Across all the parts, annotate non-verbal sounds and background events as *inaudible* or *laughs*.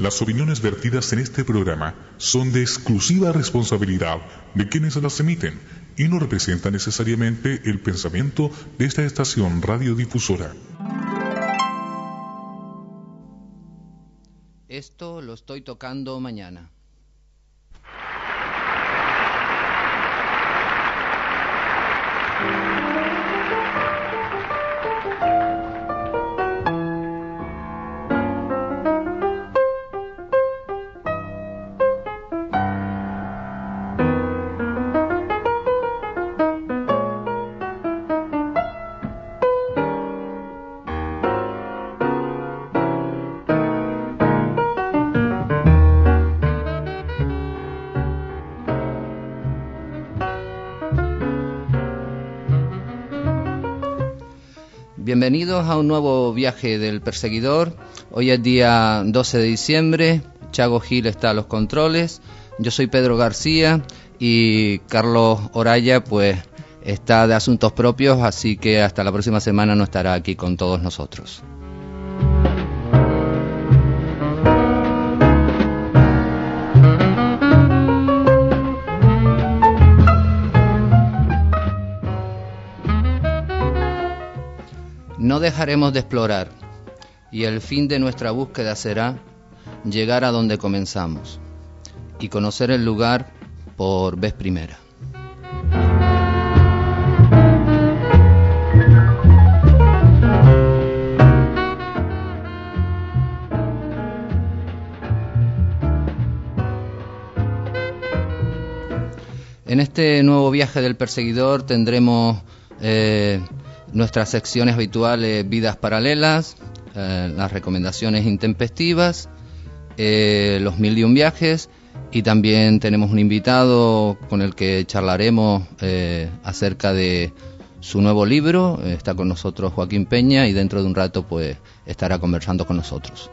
Las opiniones vertidas en este programa son de exclusiva responsabilidad de quienes las emiten y no representan necesariamente el pensamiento de esta estación radiodifusora. Esto lo estoy tocando mañana. Bienvenidos a un nuevo viaje del perseguidor. Hoy es día 12 de diciembre. Chago Gil está a los controles. Yo soy Pedro García y Carlos Oraya pues está de asuntos propios, así que hasta la próxima semana no estará aquí con todos nosotros. No dejaremos de explorar y el fin de nuestra búsqueda será llegar a donde comenzamos y conocer el lugar por vez primera. En este nuevo viaje del perseguidor tendremos eh, nuestras secciones habituales Vidas Paralelas, eh, las recomendaciones intempestivas, eh, los mil y un viajes y también tenemos un invitado con el que charlaremos eh, acerca de su nuevo libro. Está con nosotros Joaquín Peña y dentro de un rato pues estará conversando con nosotros.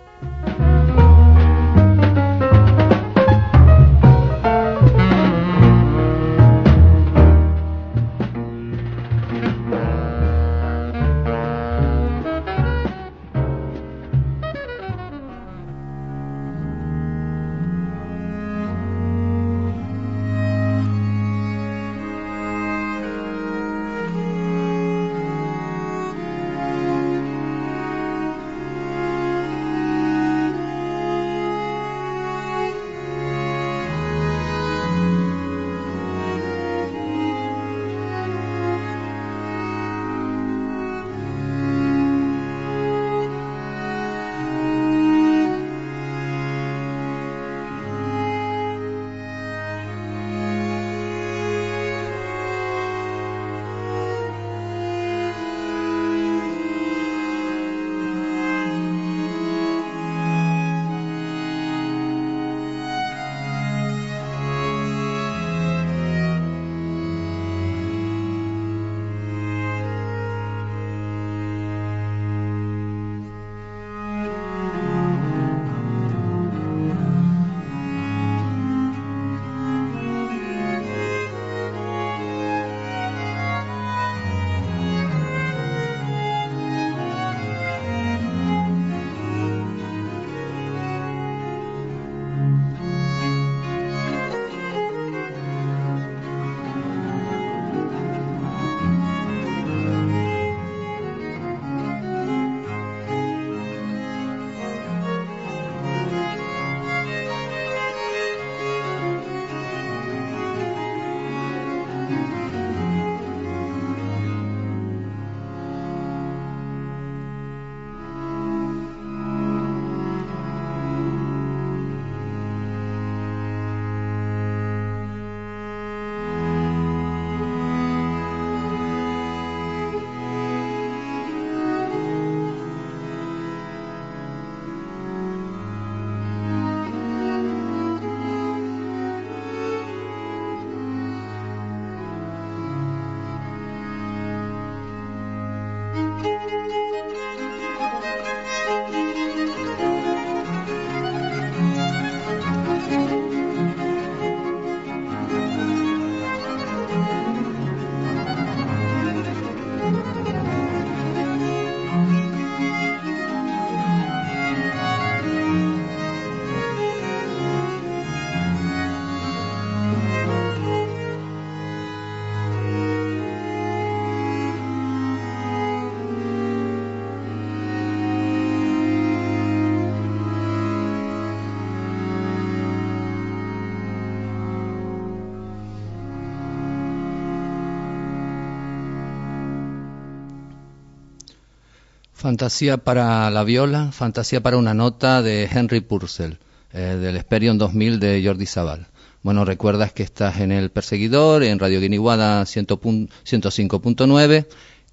Fantasía para la viola, fantasía para una nota de Henry Purcell, eh, del Esperion 2000 de Jordi Sabal. Bueno, recuerdas que estás en El Perseguidor, en Radio Guiniguada 105.9,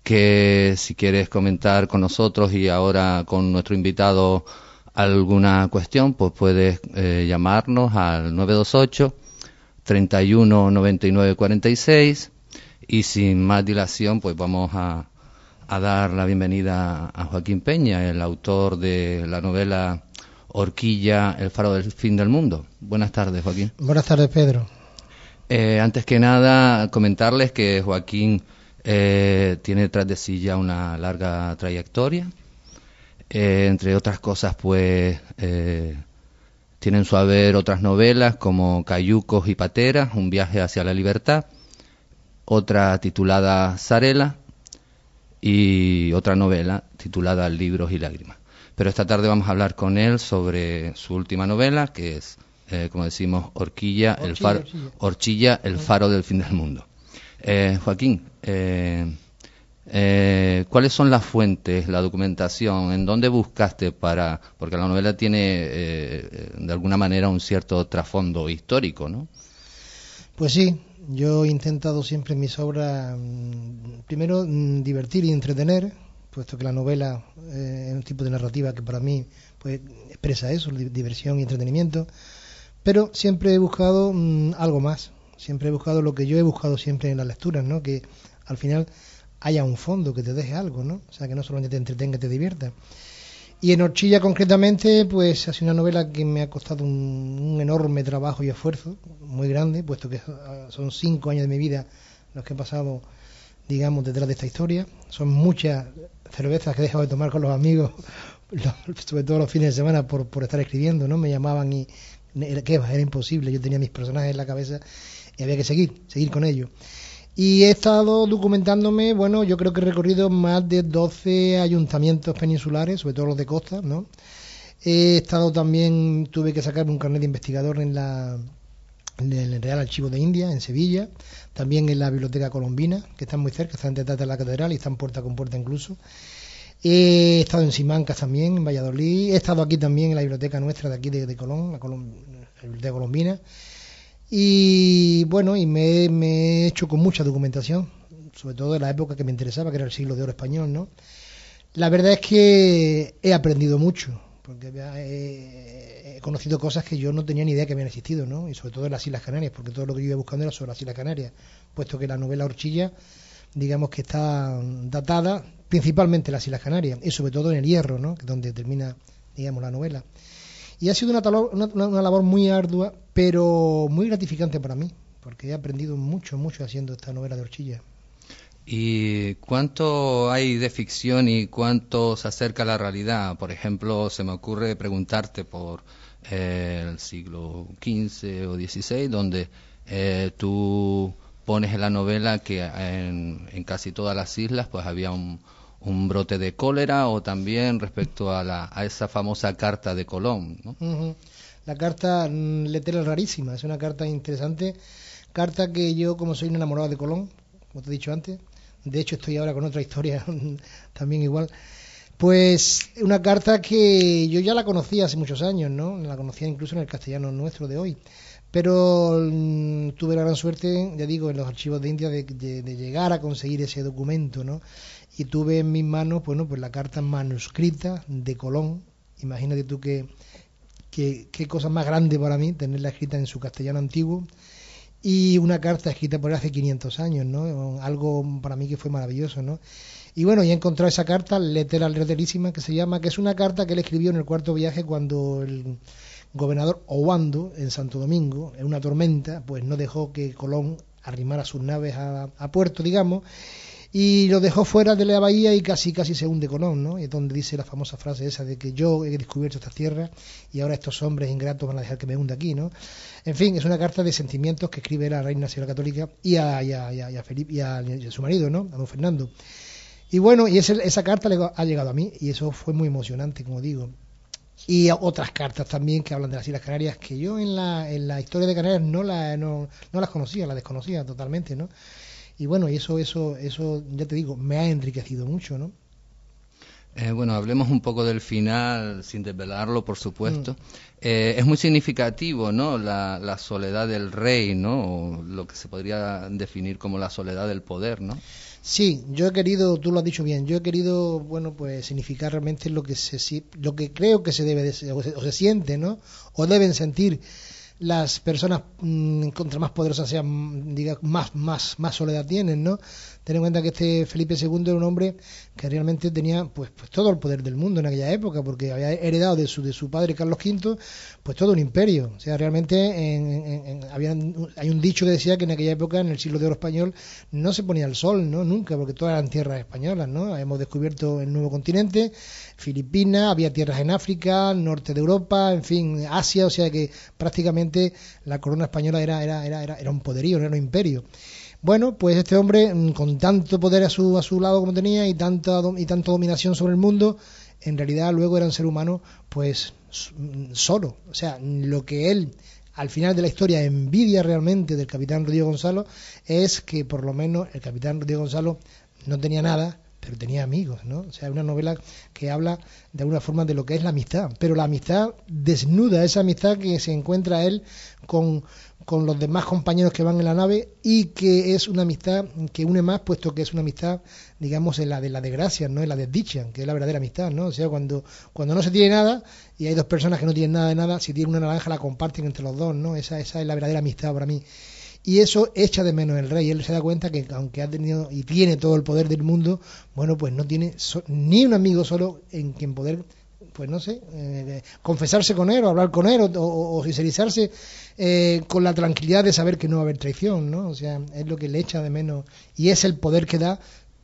que si quieres comentar con nosotros y ahora con nuestro invitado alguna cuestión, pues puedes eh, llamarnos al 928 31 99 46 y sin más dilación, pues vamos a a dar la bienvenida a Joaquín Peña, el autor de la novela Horquilla, El faro del fin del mundo. Buenas tardes, Joaquín. Buenas tardes, Pedro. Eh, antes que nada, comentarles que Joaquín eh, tiene tras de sí ya una larga trayectoria. Eh, entre otras cosas, pues tienen su haber otras novelas como Cayucos y Pateras, Un viaje hacia la libertad, otra titulada Zarela, y otra novela titulada Libros y Lágrimas. Pero esta tarde vamos a hablar con él sobre su última novela, que es, eh, como decimos, Horquilla, el faro, Horchilla, el faro del fin del mundo. Eh, Joaquín, eh, ¿cuáles son las fuentes, la documentación? ¿En dónde buscaste para...? Porque la novela tiene, de alguna manera, un cierto trasfondo histórico, ¿no? Pues sí, yo he intentado siempre en mis obras, mm, primero, mm, divertir y entretener, puesto que la novela eh, es un tipo de narrativa que para mí pues, expresa eso, diversión y entretenimiento, pero siempre he buscado mm, algo más, siempre he buscado lo que yo he buscado siempre en las lecturas, ¿no? que al final haya un fondo, que te deje algo, ¿no? o sea, que no solamente te entretenga, te divierta. Y en Horchilla concretamente, pues ha sido una novela que me ha costado un, enorme trabajo y esfuerzo, muy grande, puesto que son cinco años de mi vida los que he pasado, digamos, detrás de esta historia. Son muchas cervezas que he dejado de tomar con los amigos, *laughs* sobre todo los fines de semana, por, por estar escribiendo, ¿no? Me llamaban y, ¿qué va? Era imposible, yo tenía mis personajes en la cabeza y había que seguir, seguir con ellos. Y he estado documentándome, bueno, yo creo que he recorrido más de 12 ayuntamientos peninsulares, sobre todo los de costa, ¿no? He estado también, tuve que sacarme un carnet de investigador en la en el Real Archivo de India, en Sevilla, también en la Biblioteca Colombina, que está muy cerca, está detrás de la catedral y están puerta con puerta incluso. He estado en Simancas también, en Valladolid. He estado aquí también en la biblioteca nuestra de aquí de, Colón, la, la Biblioteca Colombina. Y bueno, y me, he hecho con mucha documentación, sobre todo de la época que me interesaba, que era el siglo de oro español, ¿no? La verdad es que he aprendido mucho, porque he, conocido cosas que yo no tenía ni idea que habían existido, ¿no? Y sobre todo en las Islas Canarias, porque todo lo que yo iba buscando era sobre las Islas Canarias, puesto que la novela Horchilla, digamos que está datada principalmente en las Islas Canarias, y sobre todo en el Hierro, ¿no? Donde termina, digamos, la novela. Y ha sido una, una, labor muy ardua, pero muy gratificante para mí, porque he aprendido mucho, mucho haciendo esta novela de Horchilla. ¿Y cuánto hay de ficción y cuánto se acerca a la realidad? Por ejemplo, se me ocurre preguntarte por eh, el siglo XV o XVI, donde eh, tú pones en la novela que en, en, casi todas las islas pues había un, un brote de cólera o también respecto a, la, esa famosa carta de Colón. ¿no? La carta mm, letra rarísima, es una carta interesante, carta que yo como soy un enamorado de Colón, como te he dicho antes, de hecho estoy ahora con otra historia *laughs* también igual, pues una carta que yo ya la conocía hace muchos años, ¿no? La conocía incluso en el castellano nuestro de hoy. Pero mm, tuve la gran suerte, ya digo, en los archivos de India de, llegar a conseguir ese documento, ¿no? Y tuve en mis manos, bueno, pues la carta manuscrita de Colón. Imagínate tú que, qué cosa más grande para mí tenerla escrita en su castellano antiguo y una carta escrita por hace 500 años, ¿no? Algo para mí que fue maravilloso, ¿no? Y bueno, ya he encontrado esa carta, Lettera Letterísima, que se llama, que es una carta que él escribió en el cuarto viaje cuando el gobernador Owando, en Santo Domingo, en una tormenta, pues no dejó que Colón arrimara sus naves a, a puerto, digamos, y lo dejó fuera de la bahía y casi casi se hunde Colón, ¿no? Y es donde dice la famosa frase esa de que yo he descubierto esta tierra y ahora estos hombres ingratos van a dejar que me hunda aquí, ¿no? En fin, es una carta de sentimientos que escribe la reina nacional católica y a, y a, Felipe y a, su marido, ¿no? A don Fernando. Y bueno, y esa carta le ha llegado a mí y eso fue muy emocionante, como digo. Y otras cartas también que hablan de las Islas Canarias que yo en la, en la historia de Canarias no, la, no, no las conocía, las desconocía totalmente, ¿no? Y bueno, y eso, eso, eso, ya te digo, me ha enriquecido mucho, ¿no? Eh, bueno, hablemos un poco del final, sin desvelarlo, por supuesto. Mm. Eh, es muy significativo, ¿no? La, soledad del rey, ¿no? O lo que se podría definir como la soledad del poder, ¿no? Sí, yo he querido, tú lo has dicho bien, yo he querido, bueno, pues significar realmente lo que se, lo que creo que se debe de, o, se, o se siente, ¿no? O deben sentir las personas mm, contra más poderosas sean, diga, más, más, más soledad tienen, ¿no? Ten en cuenta que este Felipe II era un hombre que realmente tenía pues, pues todo el poder del mundo en aquella época, porque había heredado de su, de su padre Carlos V pues todo un imperio. O sea, realmente en, hay un dicho que decía que en aquella época, en el siglo de oro español, no se ponía el sol, ¿no? Nunca, porque todas eran tierras españolas, ¿no? Hemos descubierto el nuevo continente, Filipinas, había tierras en África, norte de Europa, en fin, Asia, o sea que prácticamente la corona española era, era, era, era, era un poderío, no era un imperio. Bueno, pues este hombre, mm, con tanto poder a su, a su lado como tenía y tanta, y tanta dominación sobre el mundo, en realidad luego era un ser humano, pues mm, solo. O sea, lo que él al final de la historia envidia realmente del capitán Rodrigo Gonzalo es que por lo menos el capitán Rodrigo Gonzalo no tenía nada, pero tenía amigos, ¿no? O sea, una novela que habla de alguna forma de lo que es la amistad, pero la amistad desnuda, esa amistad que se encuentra él con, con los demás compañeros que van en la nave y que es una amistad que une más, puesto que es una amistad, digamos, en la de la desgracia, no en la desdicha, que es la verdadera amistad, ¿no? O sea, cuando, cuando no se tiene nada y hay dos personas que no tienen nada de nada, si tienen una naranja la comparten entre los dos, ¿no? Esa, esa es la verdadera amistad para mí. Y eso echa de menos el rey. Él se da cuenta que aunque ha tenido y tiene todo el poder del mundo, bueno, pues no tiene ni un amigo solo en quien poder pues no sé, eh, confesarse con él o hablar con él o, o, sincerizarse eh, con la tranquilidad de saber que no va a haber traición, ¿no? O sea, es lo que le echa de menos y es el poder que da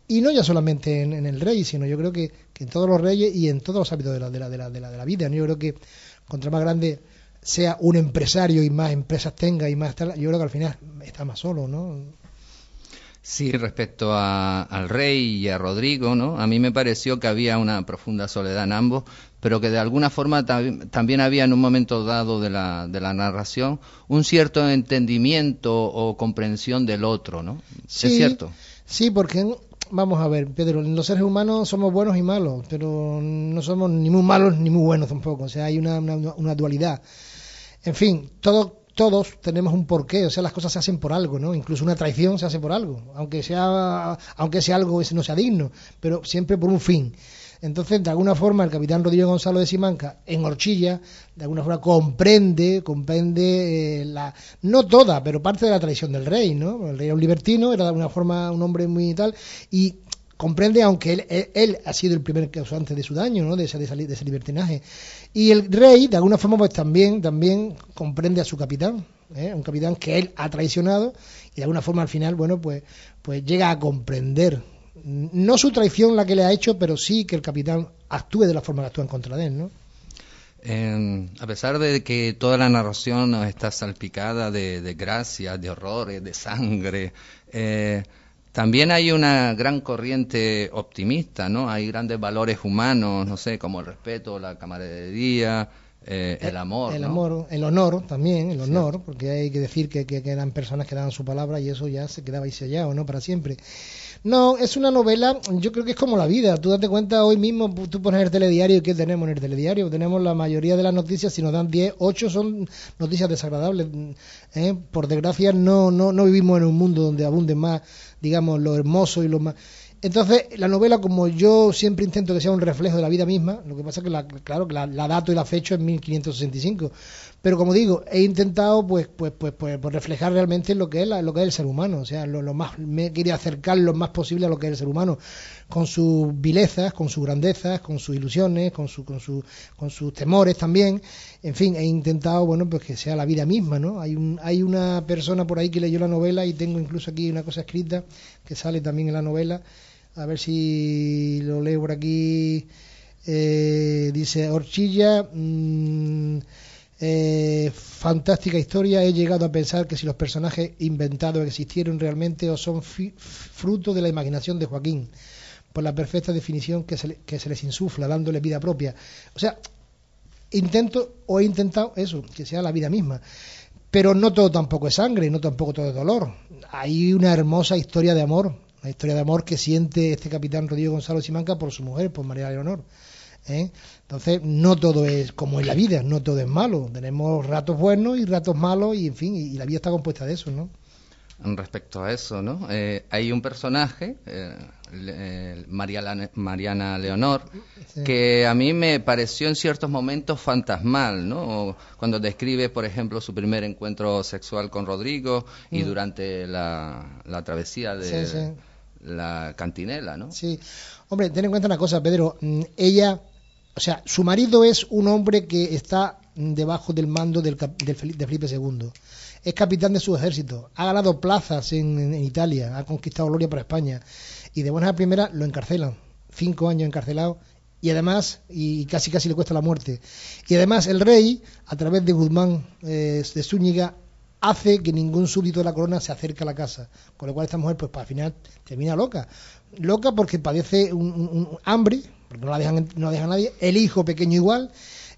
y no ya solamente en, el rey, sino yo creo que, en todos los reyes y en todos los ámbitos de la, de la, de la, de la, de la vida. Yo creo que contra más grande sea un empresario y más empresas tenga y más tal, yo creo que al final está más solo, ¿no? Sí, respecto al rey y a Rodrigo, ¿no? A mí me pareció que había una profunda soledad en ambos, pero que de alguna forma también había en un momento dado de la, de la narración un cierto entendimiento o comprensión del otro, ¿no? Sí, ¿Es cierto? Sí, porque vamos a ver, Pedro, los seres humanos somos buenos y malos, pero no somos ni muy malos ni muy buenos tampoco, o sea, hay una, una, una dualidad. En fin, todo todos tenemos un porqué, o sea, las cosas se hacen por algo, ¿no? Incluso una traición se hace por algo, aunque sea, aunque sea algo que no sea digno, pero siempre por un fin. Entonces, de alguna forma, el capitán Rodrigo Gonzalo de Simanca, en Horchilla, de alguna forma comprende, comprende eh, la, no toda, pero parte de la traición del rey, ¿no? El rey era un libertino, era de alguna forma un hombre muy tal, y comprende, aunque él, él, ha sido el primer causante de su daño, ¿no? de, ese, de, ese, libertinaje. Y el rey, de alguna forma, pues también, también comprende a su capitán, ¿eh? un capitán que él ha traicionado, y de alguna forma al final, bueno, pues, pues llega a comprender, no su traición la que le ha hecho, pero sí que el capitán actúe de la forma que actúa en contra de él, ¿no? a pesar de que toda la narración está salpicada de, de gracias, de horrores, de sangre, eh, también hay una gran corriente optimista, ¿no? Hay grandes valores humanos, no sé, como el respeto, la camaradería, eh, el amor. El amor, el honor también, el honor, porque hay que decir que, que, eran personas que daban su palabra y eso ya se quedaba ahí sellado, ¿no? Para siempre. No, es una novela, yo creo que es como la vida. Tú date cuenta hoy mismo, tú pones el telediario y ¿qué tenemos en el telediario? Tenemos la mayoría de las noticias, si nos dan 10, 8 son noticias desagradables. ¿eh? Por desgracia, no, no, no vivimos en un mundo donde abunden más, digamos, lo hermoso y lo más. Entonces, la novela, como yo siempre intento que sea un reflejo de la vida misma, lo que pasa es que, la, claro, la, la dato y la fecha es 1565, pero como digo, he intentado pues, pues, pues, pues, pues reflejar realmente lo que es lo que es el ser humano, o sea, lo, más me he querido acercar lo más posible a lo que es el ser humano, con sus vilezas, con sus grandezas, con sus ilusiones, con su, con su, con sus temores también, en fin, he intentado bueno pues que sea la vida misma, ¿no? Hay un, hay una persona por ahí que leyó la novela y tengo incluso aquí una cosa escrita que sale también en la novela, a ver si lo leo por aquí. Eh, dice Horchilla. Mmm, eh, fantástica historia, he llegado a pensar que si los personajes inventados existieron realmente o son fruto de la imaginación de Joaquín, por la perfecta definición que se, se les insufla, dándole vida propia. O sea, intento o he intentado eso, que sea la vida misma. Pero no todo tampoco es sangre, no tampoco todo es dolor. Hay una hermosa historia de amor, una historia de amor que siente este capitán Rodrigo Gonzalo Simanca por su mujer, por María Leonor. ¿Eh? Entonces, no todo es como en la vida, no todo es malo. Tenemos ratos buenos y ratos malos, y en fin, y, la vida está compuesta de eso, ¿no? Respecto a eso, ¿no? Eh, hay un personaje, eh, eh Mariana, Leonor, que a mí me pareció en ciertos momentos fantasmal, ¿no? Cuando describe, por ejemplo, su primer encuentro sexual con Rodrigo y mm. durante la, travesía de la cantinela, ¿no? Sí. Hombre, ten en cuenta una cosa, Pedro. Mm, ella o sea, su marido es un hombre que está debajo del mando del, de Felipe II. Es capitán de su ejército. Ha ganado plazas en, Italia. Ha conquistado gloria para España. Y de buenas a primeras lo encarcelan. Cinco años encarcelado. Y además, y casi casi le cuesta la muerte. Y además el rey, a través de Guzmán eh, de Zúñiga, hace que ningún súbdito de la corona se acerque a la casa. Con lo cual esta mujer, pues al final, termina loca. Loca porque padece un hambre, porque no la dejan, no la deja nadie, el hijo pequeño igual,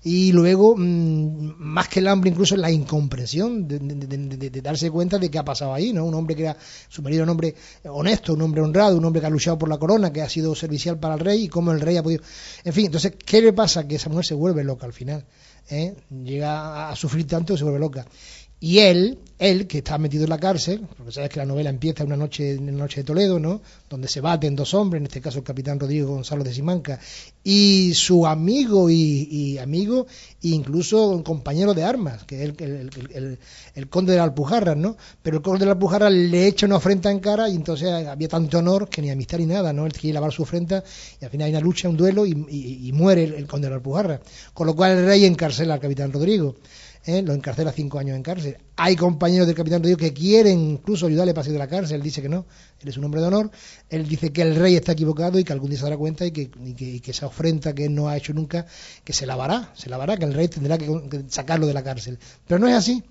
y luego, mm, más que el hambre, incluso la incomprensión de, darse cuenta de qué ha pasado ahí, ¿no? Un hombre que era su marido, un hombre honesto, un hombre honrado, un hombre que ha luchado por la corona, que ha sido servicial para el rey, y cómo el rey ha podido. En fin, entonces, ¿qué le pasa? Que esa mujer se vuelve loca al final. ¿eh? Llega a sufrir tanto que se vuelve loca. Y él, él que está metido en la cárcel, porque sabes que la novela empieza una noche en la noche de Toledo, ¿no? Donde se baten dos hombres, en este caso el capitán Rodrigo Gonzalo de Simanca, y su amigo y, amigo, e incluso un compañero de armas, que es el, conde de la Alpujarra, ¿no? Pero el conde de la Alpujarra le echa una ofrenda en cara y entonces había tanto honor que ni amistad ni nada, ¿no? Él quiere lavar su ofrenda y al final hay una lucha, un duelo y, muere el, conde de la Alpujarra. Con lo cual el rey encarcela al capitán Rodrigo. ¿Eh? lo encarcela cinco años en cárcel. Hay compañeros del capitán Rodrigo que quieren incluso ayudarle para salir de la cárcel. Él dice que no, él es un hombre de honor. Él dice que el rey está equivocado y que algún día se dará cuenta y que, esa ofrenda que él no ha hecho nunca, que se lavará, se lavará, que el rey tendrá que, sacarlo de la cárcel. Pero no es así.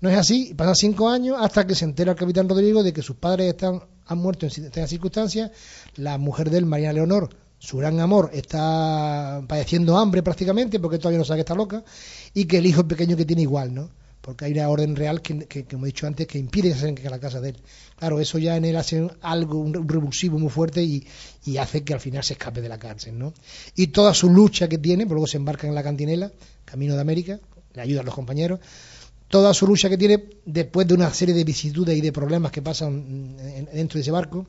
No es así, pasan cinco años hasta que se entera el capitán Rodrigo de que sus padres están, han muerto en estas circunstancias. La mujer de él, María Leonor, su gran amor está padeciendo hambre prácticamente porque todavía no sabe que está loca y que el hijo pequeño que tiene igual, ¿no? Porque hay una orden real que, como he dicho antes, que impide que se a la casa de él. Claro, eso ya en él hace algo, un revulsivo muy fuerte y, hace que al final se escape de la cárcel, ¿no? Y toda su lucha que tiene, luego se embarca en la cantinela, camino de América, le ayudan los compañeros, toda su lucha que tiene después de una serie de vicisitudes y de problemas que pasan dentro de ese barco,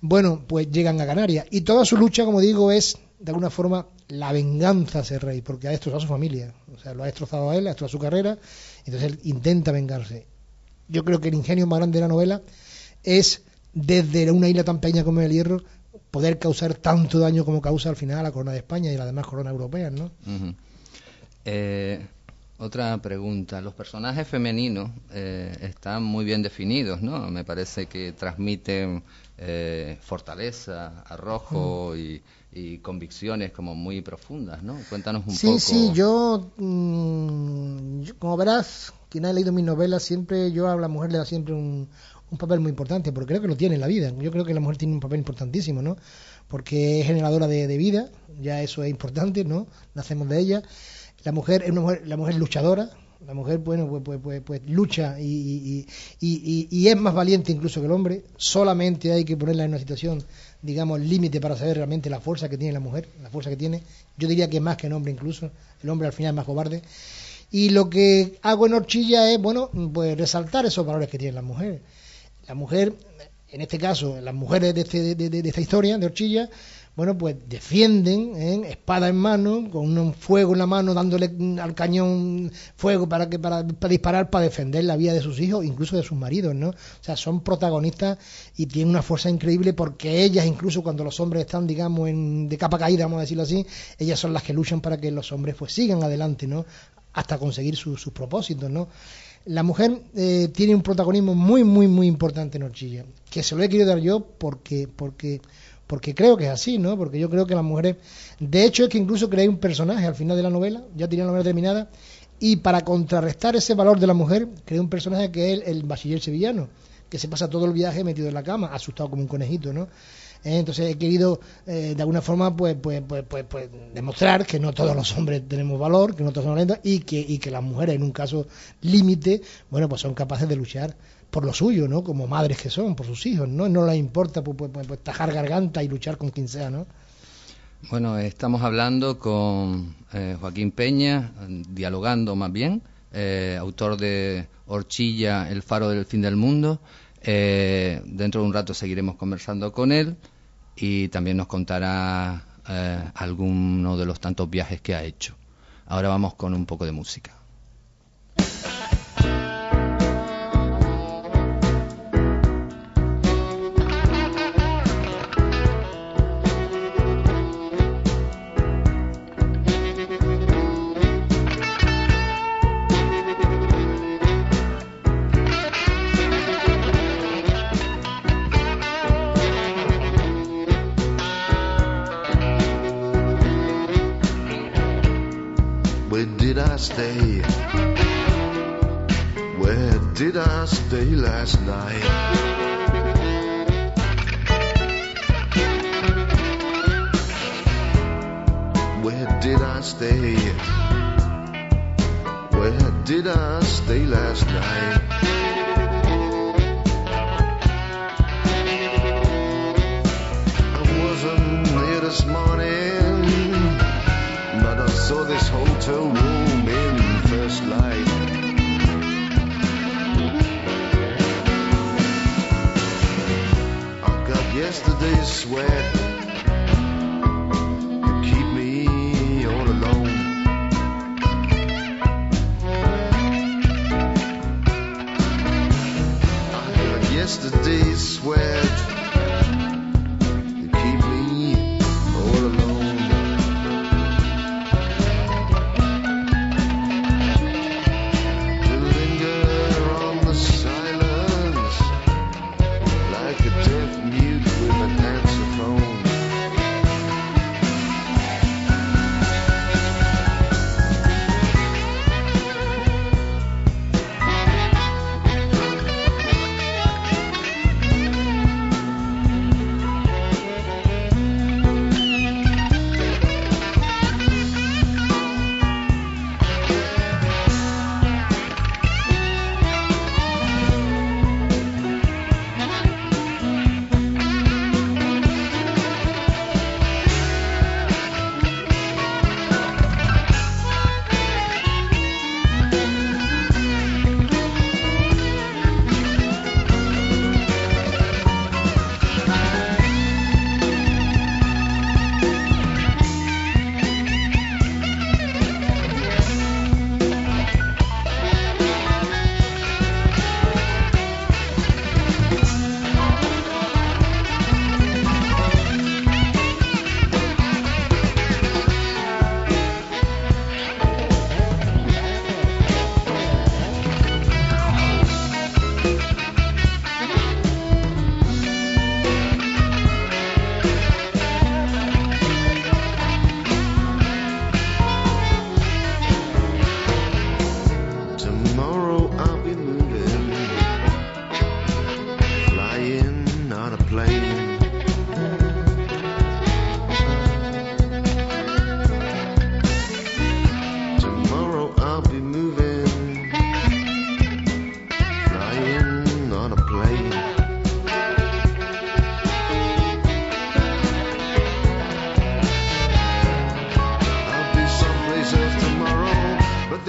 bueno, pues llegan a Canarias. Y toda su lucha, como digo, es de alguna forma la venganza a ese rey, porque ha destrozado a su familia, o sea, lo ha destrozado a él, ha destrozado su carrera, entonces él intenta vengarse. Yo creo que el ingenio más grande de la novela es, desde una isla tan pequeña como el Hierro, poder causar tanto daño como causa al final a la corona de España y a las demás coronas europeas, ¿no? eh, otra pregunta. Los personajes femeninos eh, están muy bien definidos, ¿no? Me parece que transmiten eh, fortaleza, arrojo y, convicciones como muy profundas, ¿no? Cuéntanos un poco. Sí, sí, yo, mm, como verás, quien ha leído mis novelas, siempre yo a la mujer le da siempre un, un papel muy importante, porque creo que lo tiene en la vida. Yo creo que la mujer tiene un papel importantísimo, ¿no? Porque es generadora de, de vida, ya eso es importante, ¿no? Nacemos de ella la mujer es una mujer, la mujer luchadora, la mujer, bueno, pues, pues, pues, pues lucha y, y, es más valiente incluso que el hombre. Solamente hay que ponerla en una situación, digamos, límite para saber realmente la fuerza que tiene la mujer, la fuerza que tiene. Yo diría que más que el hombre incluso. El hombre al final es más cobarde. Y lo que hago en Horchilla es, bueno, pues resaltar esos valores que tiene la mujer. La mujer, en este caso, las mujeres de, este, de, de esta historia, de Horchilla, bueno, pues defienden, ¿eh? espada en mano, con un fuego en la mano, dándole al cañón fuego para, que, para, disparar, para defender la vida de sus hijos, incluso de sus maridos, ¿no? O sea, son protagonistas y tienen una fuerza increíble porque ellas, incluso cuando los hombres están, digamos, en, de capa caída, vamos a decirlo así, ellas son las que luchan para que los hombres pues sigan adelante, ¿no? Hasta conseguir sus propósitos, ¿no? La mujer eh, tiene un protagonismo muy, muy, muy importante en Horchilla, que se lo he querido dar yo porque, porque porque creo que es así, ¿no? Porque yo creo que las mujeres, de hecho es que incluso creé un personaje al final de la novela, ya tenía la novela terminada, y para contrarrestar ese valor de la mujer, creé un personaje que es el, bachiller sevillano, que se pasa todo el viaje metido en la cama, asustado como un conejito, ¿no? Eh, entonces he querido eh, de alguna forma pues, pues, pues, pues, pues demostrar que no todos los hombres tenemos valor, que no todos son violentos y que, y que las mujeres en un caso límite, bueno, pues son capaces de luchar por lo suyo, ¿no? Como madres que son, por sus hijos, ¿no? No les importa pues, pues, tajar garganta y luchar con quien sea, ¿no? Bueno, estamos hablando con eh, Joaquín Peña, dialogando más bien, eh, autor de Horchilla, El faro del fin del mundo. Eh, dentro de un rato seguiremos conversando con él y también nos contará alguno de los tantos viajes que ha hecho. Ahora vamos con un poco de música.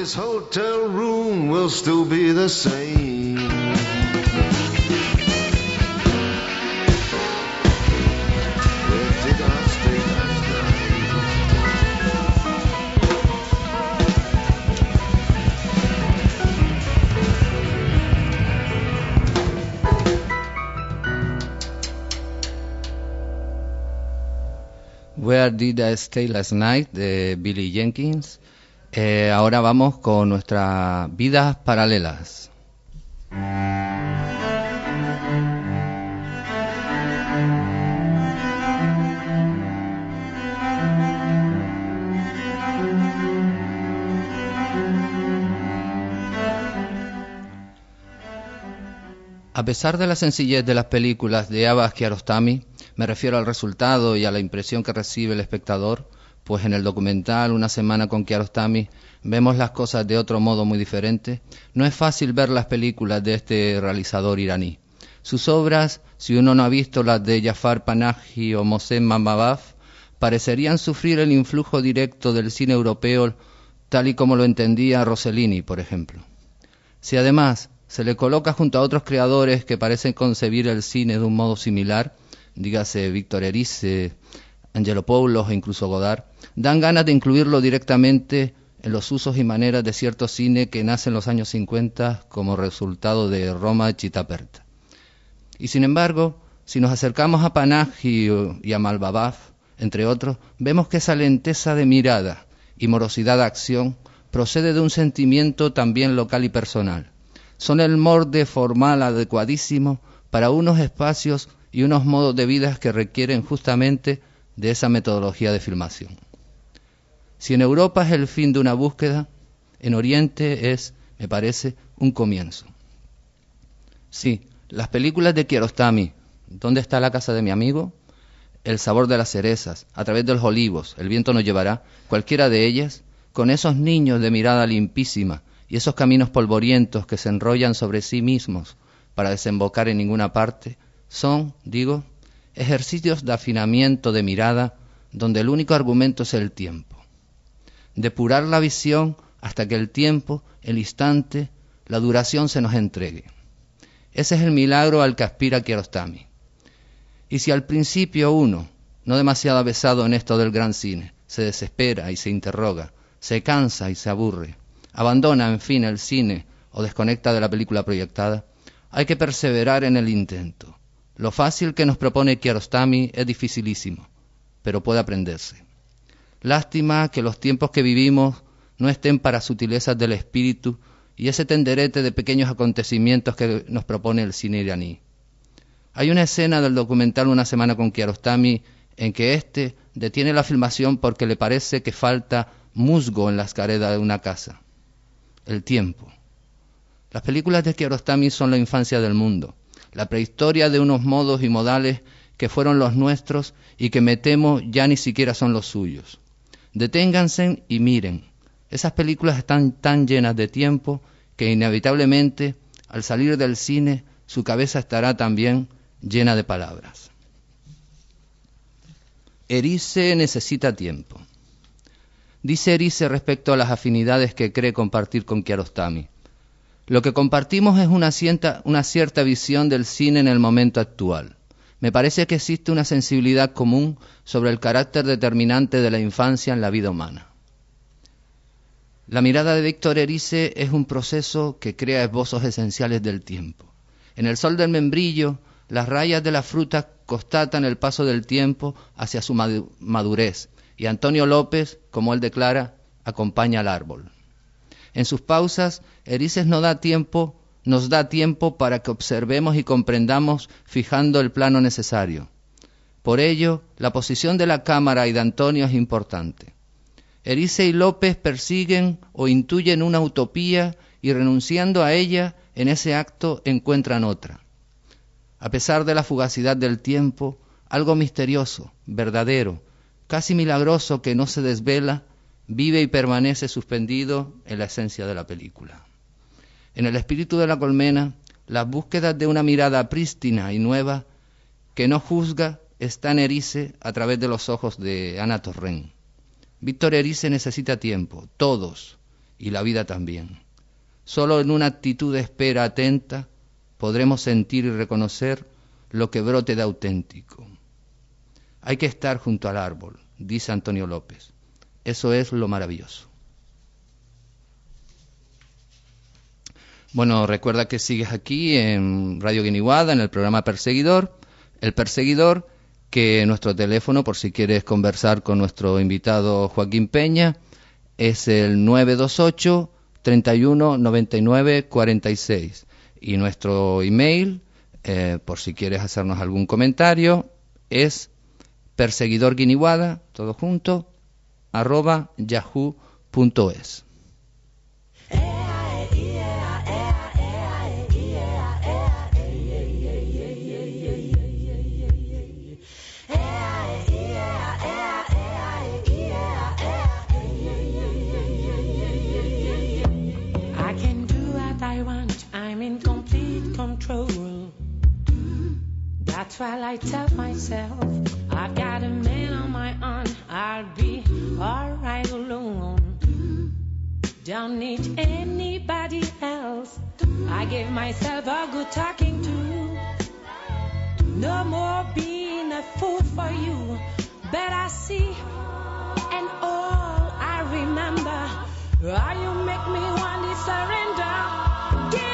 his hotel room will still be the same. Where Did I Stay Last Night de Billy Jenkins Eh, ahora vamos con nuestras vidas paralelas. A pesar de la sencillez de las películas de Abbas Kiarostami, me refiero al resultado y a la impresión que recibe el espectador, pues en el documental Una semana con Kiarostami vemos las cosas de otro modo muy diferente, no es fácil ver las películas de este realizador iraní. Sus obras, si uno no ha visto las de Jafar Panahi o Mosem Mamabaf, parecerían sufrir el influjo directo del cine europeo tal y como lo entendía Rossellini, por ejemplo. Si además se le coloca junto a otros creadores que parecen concebir el cine de un modo similar, dígase Víctor Erice, Angelo Poulos e incluso Godard, dan ganas de incluirlo directamente en los usos y maneras de cierto cine que nace en los años 50 como resultado de Roma Chitaperta. Y sin embargo, si nos acercamos a Panaji y a Malbabaf, entre otros, vemos que esa lenteza de mirada y morosidad de acción procede de un sentimiento también local y personal. Son el morde formal adecuadísimo para unos espacios y unos modos de vida que requieren justamente de esa metodología de filmación. Si en Europa es el fin de una búsqueda, en Oriente es, me parece, un comienzo. Sí, las películas de Kiarostami, ¿Dónde está la casa de mi amigo? El sabor de las cerezas, a través de los olivos, el viento nos llevará, cualquiera de ellas, con esos niños de mirada limpísima y esos caminos polvorientos que se enrollan sobre sí mismos para desembocar en ninguna parte, son, digo, ejercicios de afinamiento de mirada donde el único argumento es el tiempo. Depurar la visión hasta que el tiempo, el instante, la duración se nos entregue. Ese es el milagro al que aspira Kiarostami. Y si al principio uno, no demasiado avesado en esto del gran cine, se desespera y se interroga, se cansa y se aburre, abandona, en fin, el cine o desconecta de la película proyectada, hay que perseverar en el intento. Lo fácil que nos propone Kiarostami es dificilísimo, pero puede aprenderse. Lástima que los tiempos que vivimos no estén para sutilezas del espíritu y ese tenderete de pequeños acontecimientos que nos propone el cine iraní. Hay una escena del documental Una semana con Kiarostami en que éste detiene la filmación porque le parece que falta musgo en las caredas de una casa. El tiempo. Las películas de Kiarostami son la infancia del mundo la prehistoria de unos modos y modales que fueron los nuestros y que me temo ya ni siquiera son los suyos. Deténganse y miren. Esas películas están tan llenas de tiempo que inevitablemente al salir del cine su cabeza estará también llena de palabras. Erice necesita tiempo. Dice Erice respecto a las afinidades que cree compartir con Kiarostami. Lo que compartimos es una cierta, una cierta visión del cine en el momento actual. Me parece que existe una sensibilidad común sobre el carácter determinante de la infancia en la vida humana. La mirada de Víctor Erice es un proceso que crea esbozos esenciales del tiempo. En el sol del membrillo, las rayas de la fruta constatan el paso del tiempo hacia su madurez, y Antonio López, como él declara, acompaña al árbol. En sus pausas, Erices nos da tiempo, nos da tiempo para que observemos y comprendamos fijando el plano necesario. Por ello, la posición de la cámara y de Antonio es importante. Erice y López persiguen o intuyen una utopía y renunciando a ella, en ese acto encuentran otra. A pesar de la fugacidad del tiempo, algo misterioso, verdadero, casi milagroso que no se desvela, vive y permanece suspendido en la esencia de la película. En el espíritu de la colmena, las búsquedas de una mirada prístina y nueva que no juzga están Erice a través de los ojos de Ana Torren. Víctor Erice necesita tiempo, todos, y la vida también. Solo en una actitud de espera atenta podremos sentir y reconocer lo que brote de auténtico. Hay que estar junto al árbol, dice Antonio López. Eso es lo maravilloso. Bueno, recuerda que sigues aquí en Radio Guiniguada, en el programa Perseguidor. El Perseguidor, que nuestro teléfono, por si quieres conversar con nuestro invitado Joaquín Peña, es el 928 31 99 46. Y nuestro email, eh, por si quieres hacernos algún comentario, es perseguidorguiniguada, todo junto, arroba yahoo.es. Why I tell myself I've got a man on my own. I'll be alright alone. Don't need anybody else. I gave myself a good talking to. No more being a fool for you. But I see and all I remember. How you make me want to surrender.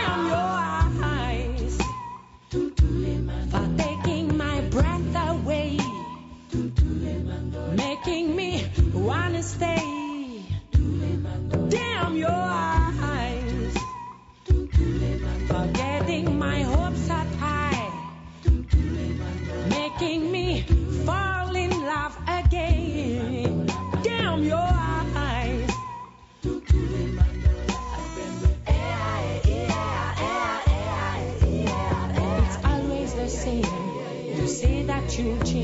Making me wanna stay. Damn your eyes. For getting my hopes up high. Making me fall in love again. Damn your eyes. It's always the same. You say that you change.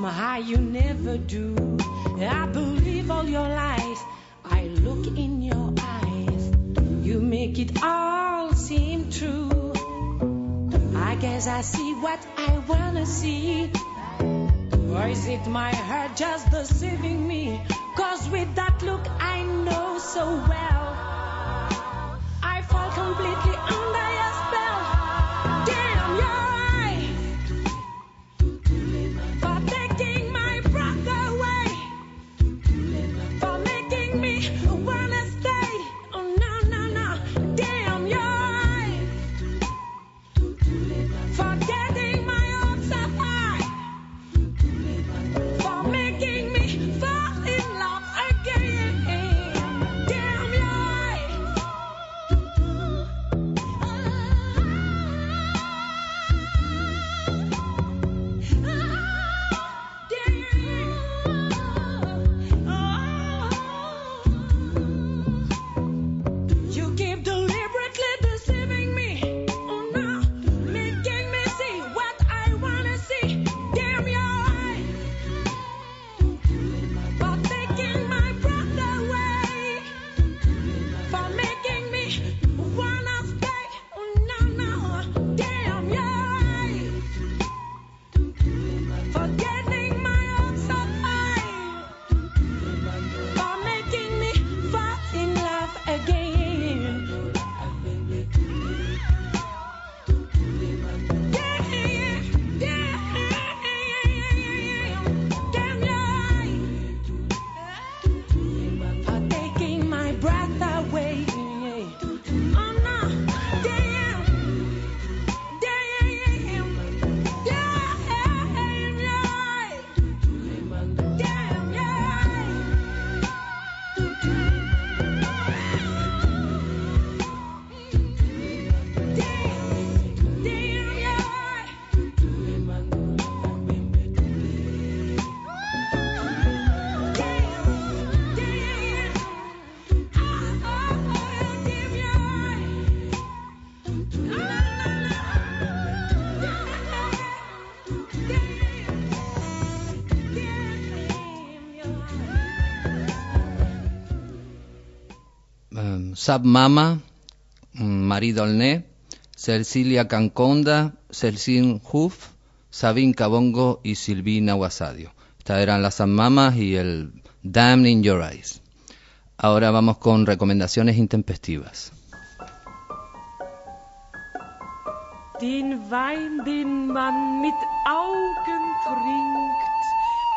Somehow you never do. I believe all your lies. I look in your eyes. You make it all seem true. I guess I see what I wanna see. Or is it my heart just deceiving me? Cause with that look I know so well. I fall completely under Sab Mama, Marie Dolné, Cecilia Canconda, Celsin Huff, Sabine Cabongo y Silvina Wasadio. Estas eran las Sab Mamas y el Damn in Your Eyes. Ahora vamos con recomendaciones intempestivas. Den Wein, den man mit Augen trinkt,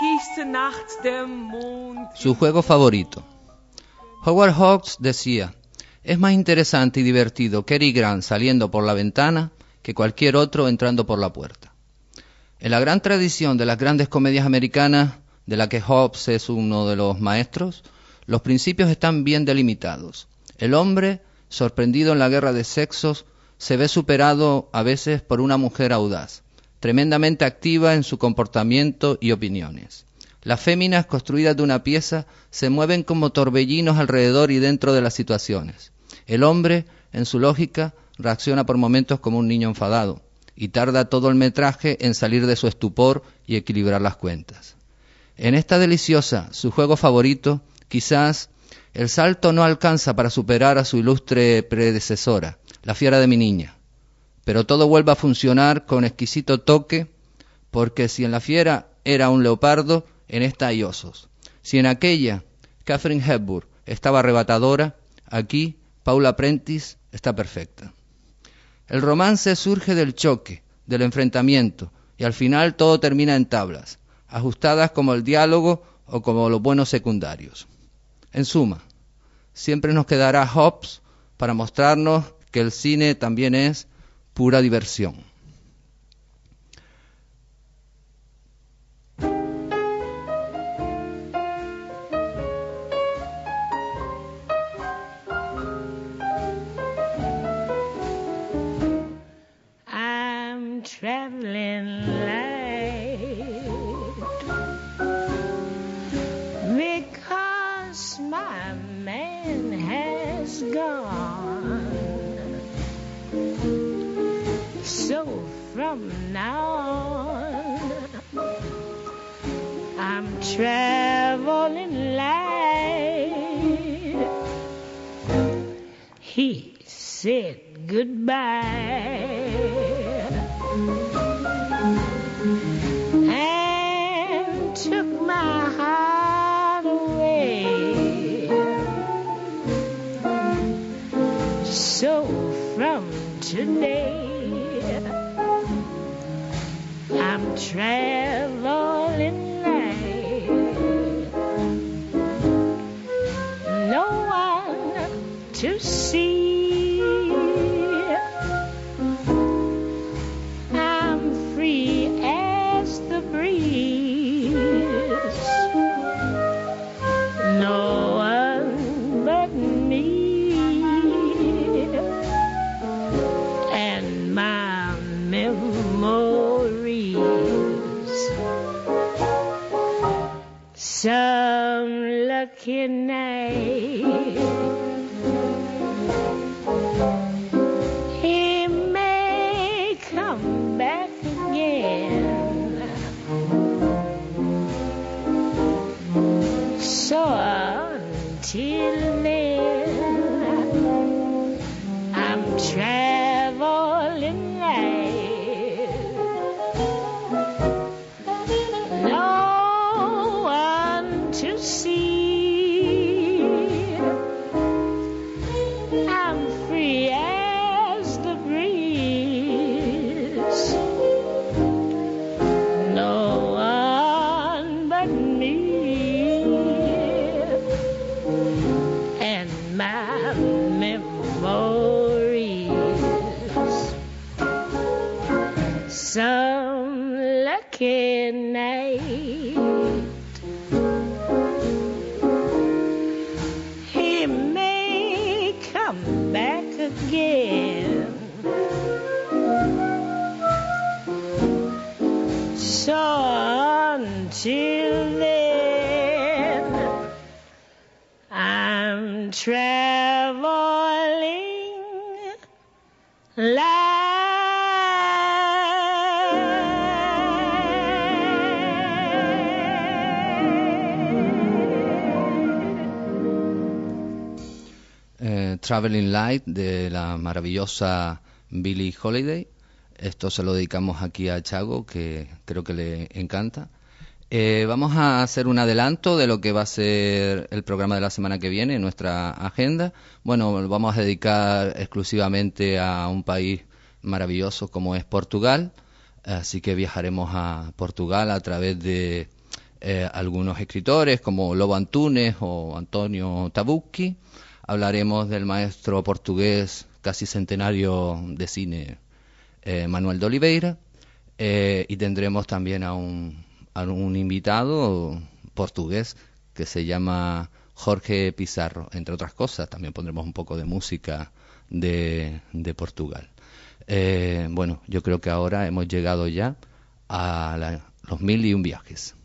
gießt nachts der Mond. Su juego favorito. Howard Hawks decía, es más interesante y divertido Cary Grant saliendo por la ventana que cualquier otro entrando por la puerta. En la gran tradición de las grandes comedias americanas, de la que Hobbes es uno de los maestros, los principios están bien delimitados. El hombre, sorprendido en la guerra de sexos, se ve superado a veces por una mujer audaz, tremendamente activa en su comportamiento y opiniones. Las féminas construidas de una pieza se mueven como torbellinos alrededor y dentro de las situaciones. El hombre, en su lógica, reacciona por momentos como un niño enfadado y tarda todo el metraje en salir de su estupor y equilibrar las cuentas. En esta deliciosa, su juego favorito, quizás el salto no alcanza para superar a su ilustre predecesora, la fiera de mi niña, pero todo vuelve a funcionar con exquisito toque, porque si en la fiera era un leopardo, en esta hay osos. Si en aquella Catherine Hepburn estaba arrebatadora, aquí Paula Prentice está perfecta. El romance surge del choque, del enfrentamiento, y al final todo termina en tablas, ajustadas como el diálogo o como los buenos secundarios. En suma, siempre nos quedará Hobbes para mostrarnos que el cine también es pura diversión. On, I'm traveling light. He said goodbye and took my heart away. So from today, mad. Eh, Traveling Light de la maravillosa Billie Holiday. Esto se lo dedicamos aquí a Chago, que creo que le encanta. Eh, vamos a hacer un adelanto de lo que va a ser el programa de la semana que viene, nuestra agenda. Bueno, lo vamos a dedicar exclusivamente a un país maravilloso como es Portugal. Así que viajaremos a Portugal a través de eh, algunos escritores como Lobo Antunes o Antonio Tabucchi. Hablaremos del maestro portugués casi centenario de cine eh, Manuel de Oliveira eh, y tendremos también a un, a un invitado portugués que se llama Jorge Pizarro, entre otras cosas. También pondremos un poco de música de, de Portugal. Eh, bueno, yo creo que ahora hemos llegado ya a la- los mil y un viajes.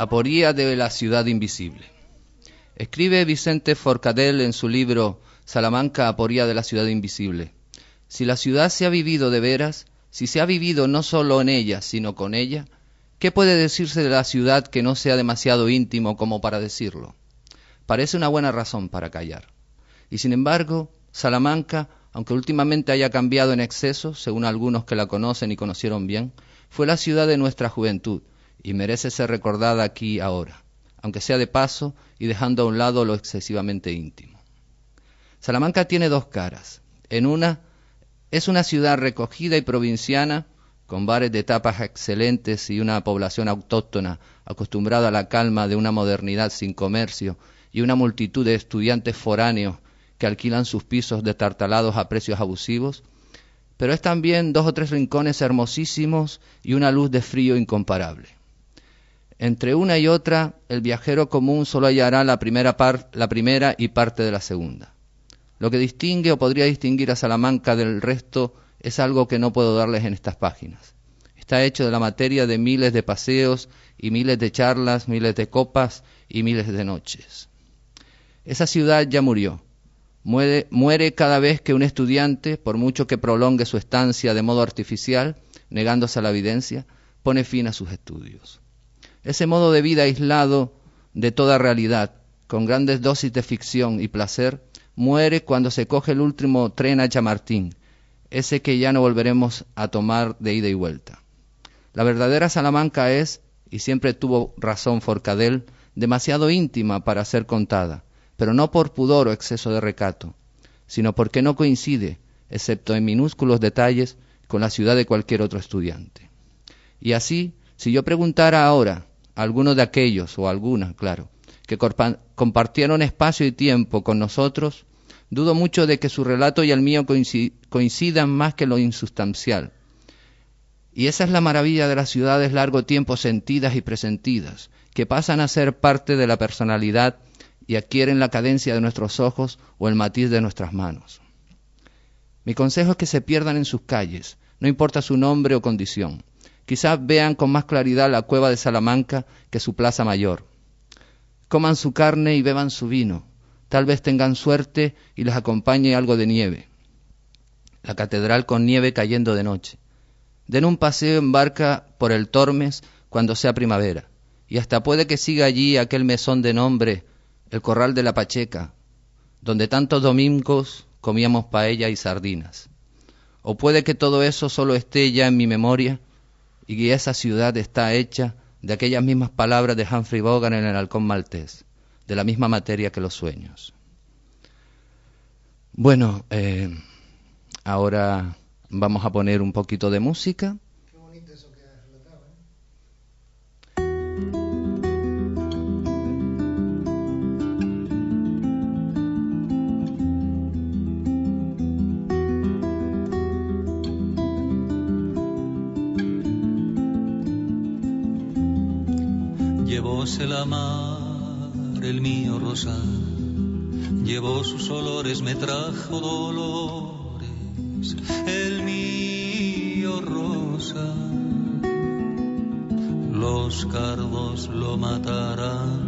Aporía de la ciudad invisible. Escribe Vicente Forcadell en su libro Salamanca aporía de la ciudad invisible. Si la ciudad se ha vivido de veras, si se ha vivido no solo en ella, sino con ella, ¿qué puede decirse de la ciudad que no sea demasiado íntimo como para decirlo? Parece una buena razón para callar. Y sin embargo, Salamanca, aunque últimamente haya cambiado en exceso, según algunos que la conocen y conocieron bien, fue la ciudad de nuestra juventud y merece ser recordada aquí ahora, aunque sea de paso y dejando a un lado lo excesivamente íntimo. Salamanca tiene dos caras. En una, es una ciudad recogida y provinciana, con bares de tapas excelentes y una población autóctona acostumbrada a la calma de una modernidad sin comercio y una multitud de estudiantes foráneos que alquilan sus pisos detartalados a precios abusivos, pero es también dos o tres rincones hermosísimos y una luz de frío incomparable. Entre una y otra, el viajero común solo hallará la primera, la primera y parte de la segunda. Lo que distingue o podría distinguir a Salamanca del resto es algo que no puedo darles en estas páginas. Está hecho de la materia de miles de paseos y miles de charlas, miles de copas y miles de noches. Esa ciudad ya murió. Muere cada vez que un estudiante, por mucho que prolongue su estancia de modo artificial, negándose a la evidencia, pone fin a sus estudios. Ese modo de vida aislado de toda realidad, con grandes dosis de ficción y placer, muere cuando se coge el último tren a Chamartín, ese que ya no volveremos a tomar de ida y vuelta. La verdadera Salamanca es, y siempre tuvo razón Forcadell, demasiado íntima para ser contada, pero no por pudor o exceso de recato, sino porque no coincide, excepto en minúsculos detalles, con la ciudad de cualquier otro estudiante. Y así, si yo preguntara ahora a alguno de aquellos, o alguna, claro, que compartieron espacio y tiempo con nosotros, Dudo mucho de que su relato y el mío coincidan más que lo insustancial. Y esa es la maravilla de las ciudades largo tiempo sentidas y presentidas, que pasan a ser parte de la personalidad y adquieren la cadencia de nuestros ojos o el matiz de nuestras manos. Mi consejo es que se pierdan en sus calles, no importa su nombre o condición. Quizás vean con más claridad la cueva de Salamanca que su plaza mayor. Coman su carne y beban su vino, Tal vez tengan suerte y les acompañe algo de nieve. La catedral con nieve cayendo de noche. Den un paseo en barca por el Tormes cuando sea primavera. Y hasta puede que siga allí aquel mesón de nombre, el Corral de la Pacheca, donde tantos domingos comíamos paella y sardinas. O puede que todo eso solo esté ya en mi memoria y que esa ciudad está hecha de aquellas mismas palabras de Humphrey Bogart en el Halcón Maltés de la misma materia que los sueños. Bueno, eh, ahora vamos a poner un poquito de música. Llevóse la mano el mío rosa, llevó sus olores, me trajo dolores, el mío rosa. Los cardos lo matarán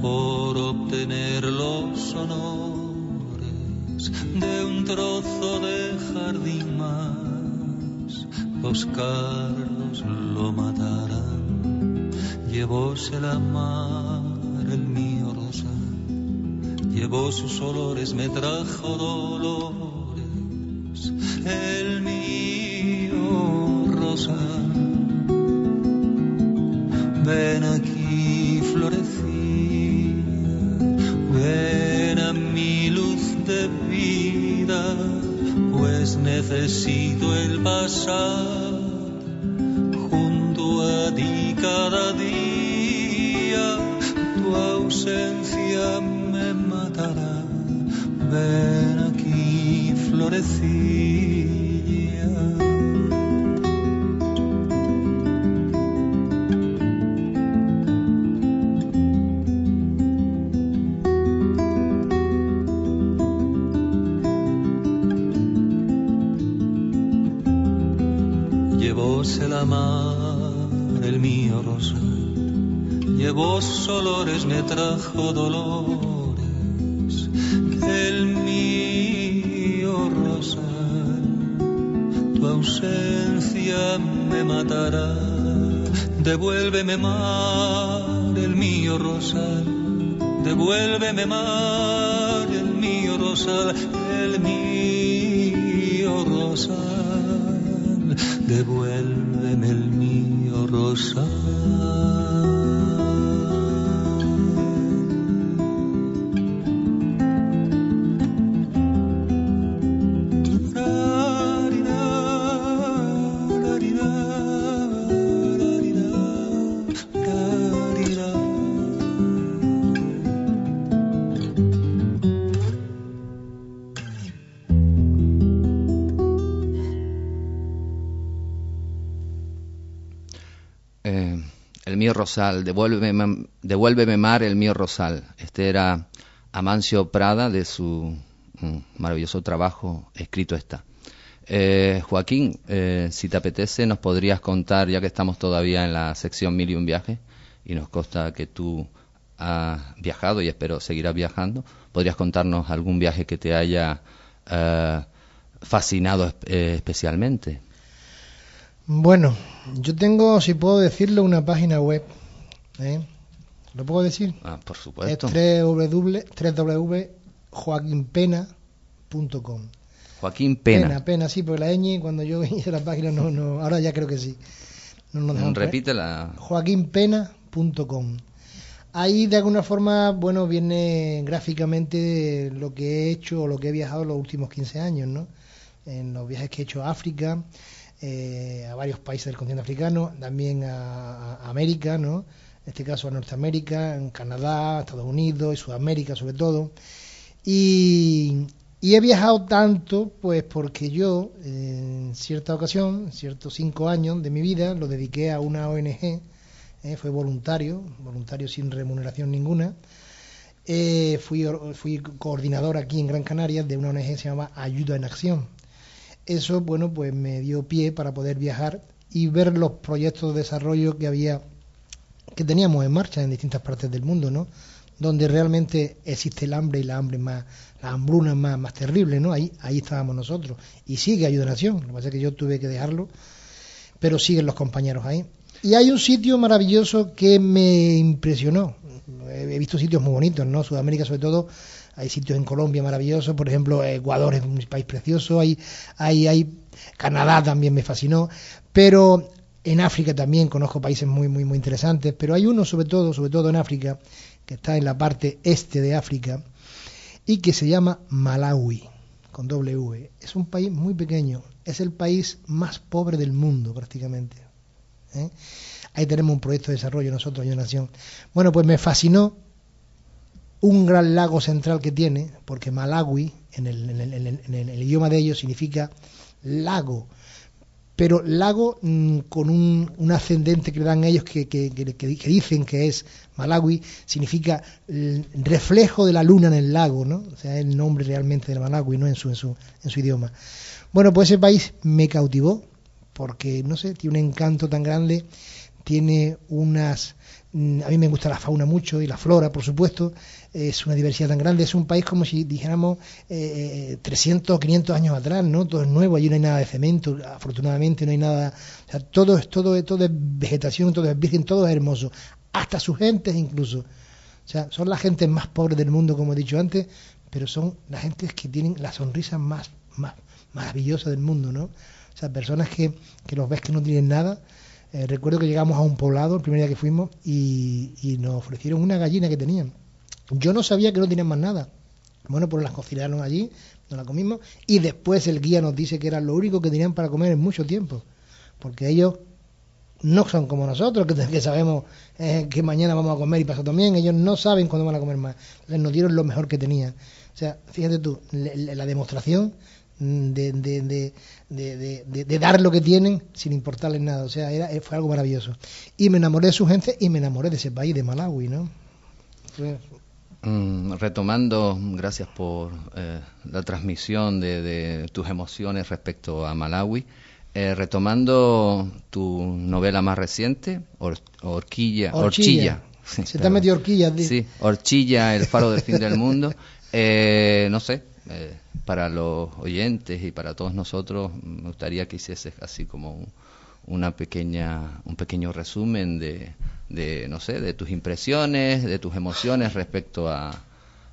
por obtener los honores de un trozo de jardín más. Los cardos lo matarán, llevóse la mano el mío rosa, llevó sus olores, me trajo dolores, el mío rosa. Ven aquí, florecía, ven a mi luz de vida, pues necesito el pasar see. Devuélveme rosal, devuélveme, devuélveme mar el mío rosal. Este era Amancio Prada de su mm, maravilloso trabajo escrito está. Eh, Joaquín, eh, si te apetece, nos podrías contar, ya que estamos todavía en la sección Mil y un viaje, y nos consta que tú has viajado y espero seguirás viajando, ¿podrías contarnos algún viaje que te haya eh, fascinado eh, especialmente? Bueno, yo tengo, si puedo decirlo, una página web. ¿eh? ¿Lo puedo decir? Ah, por Es supuesto. www.joaquinpena.com. Joaquín Pena. Pena, pena, sí, porque la ñ cuando yo *laughs* hice la página no, no, ahora ya creo que sí. No nos dejan poner. Repítela. joaquinpena.com. Ahí de alguna forma, bueno, viene gráficamente lo que he hecho o lo que he viajado en los últimos 15 años, ¿no? En los viajes que he hecho a África, eh, a varios países del continente africano, también a, a América, ¿no? En este caso a Norteamérica, en Canadá, Estados Unidos y Sudamérica sobre todo. Y, y he viajado tanto, pues porque yo, en cierta ocasión, en ciertos cinco años de mi vida, lo dediqué a una ONG, eh, fue voluntario, voluntario sin remuneración ninguna. Eh, fui, or- fui coordinador aquí en Gran Canaria de una ONG que se llama Ayuda en Acción. Eso, bueno, pues me dio pie para poder viajar y ver los proyectos de desarrollo que había, que teníamos en marcha en distintas partes del mundo, ¿no? Donde realmente existe el hambre y la hambre más, la hambruna más, más terrible, ¿no? Ahí, ahí estábamos nosotros. Y sigue Ayuda en Acción. Lo que pasa es que yo tuve que dejarlo, pero siguen los compañeros ahí. Y hay un sitio maravilloso que me impresionó. He visto sitios muy bonitos, ¿no? Sudamérica sobre todo. Hay sitios en Colombia maravillosos, por ejemplo, Ecuador es un país precioso, hay, hay, hay Canadá también me fascinó, pero en África también conozco países muy, muy, muy interesantes, pero hay uno sobre todo, sobre todo en África, que está en la parte este de África y que se llama Malawi, con V. Es un país muy pequeño, es el país más pobre del mundo prácticamente. ¿eh? Ahí tenemos un proyecto de desarrollo nosotros, Yo Nación. Bueno, pues me fascinó un gran lago central que tiene, porque Malawi, en el, en el- idioma de ellos, significa lago. Pero lago mm, con un, un ascendente que le dan ellos que, que- que- dicen que es Malawi, significa reflejo de la luna en el lago, ¿no? O sea, el nombre realmente de Malawi, ¿no? En su, en su, en su idioma. Bueno, pues ese país me cautivó, porque, no sé, tiene un encanto tan grande, tiene unas... mm, A mí me gusta la fauna mucho y la flora, por supuesto, es una diversidad tan grande, es un país como si dijéramos eh, 300 o 500 años atrás, ¿no? Todo es nuevo, allí no hay nada de cemento, afortunadamente no hay nada, o sea, todo es, todo, todo es vegetación, todo es virgen, todo es hermoso, hasta sus gentes incluso. O sea, son las gentes más pobres del mundo, como he dicho antes, pero son las gentes que tienen la sonrisa más, más maravillosa del mundo, ¿no? O sea, personas que, que los ves que no tienen nada. Eh, recuerdo que llegamos a un poblado el primer día que fuimos y nos ofrecieron una gallina que tenían. Yo no sabía que no tenían más nada. Bueno, pues las cocinaron allí, nos la comimos y después el guía nos dice que era lo único que tenían para comer en mucho tiempo. Porque ellos no son como nosotros, que, *laughs* sabemos eh, que mañana vamos a comer y pasado también. Ellos no saben cuándo van a comer más. Nos dieron lo mejor que tenían. O sea, fíjate tú, le- la demostración mm, de, de, de, de, dar lo que tienen sin importarles nada. O sea, era, eh, fue algo maravilloso. Y me enamoré de su gente y me enamoré de ese país, de Malawi, ¿no? Retomando, gracias por eh, la transmisión de, de tus emociones respecto a Malawi. Eh, retomando tu novela más reciente, Or- Horquilla, Horchilla. Horchilla. Sí, Se te ha metido horquilla. di- Sí, Horchilla, el faro del fin del mundo. Eh, no sé, eh, para los oyentes y para todos nosotros, me gustaría que hicieses así como un, una pequeña, un pequeño resumen de, de, no sé, de tus impresiones, de tus emociones respecto a,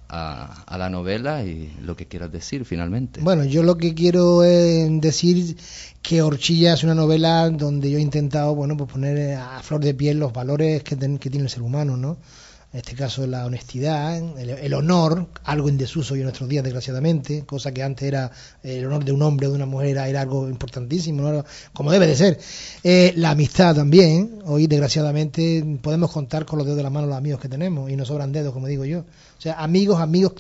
a, a, la novela y lo que quieras decir finalmente. Bueno, yo lo que quiero es decir que Horchilla es una novela donde yo he intentado, bueno, pues poner a flor de piel los valores que, ten, que tiene el ser humano, ¿no? En este caso la honestidad, el, el, honor, algo en desuso hoy en nuestros días, desgraciadamente, cosa que antes era eh, el honor de un hombre o de una mujer era, algo importantísimo, ¿no? como debe de ser. Eh, la amistad también, hoy desgraciadamente podemos contar con los dedos de la mano los amigos que tenemos y no sobran dedos, como digo yo. O sea, amigos, amigos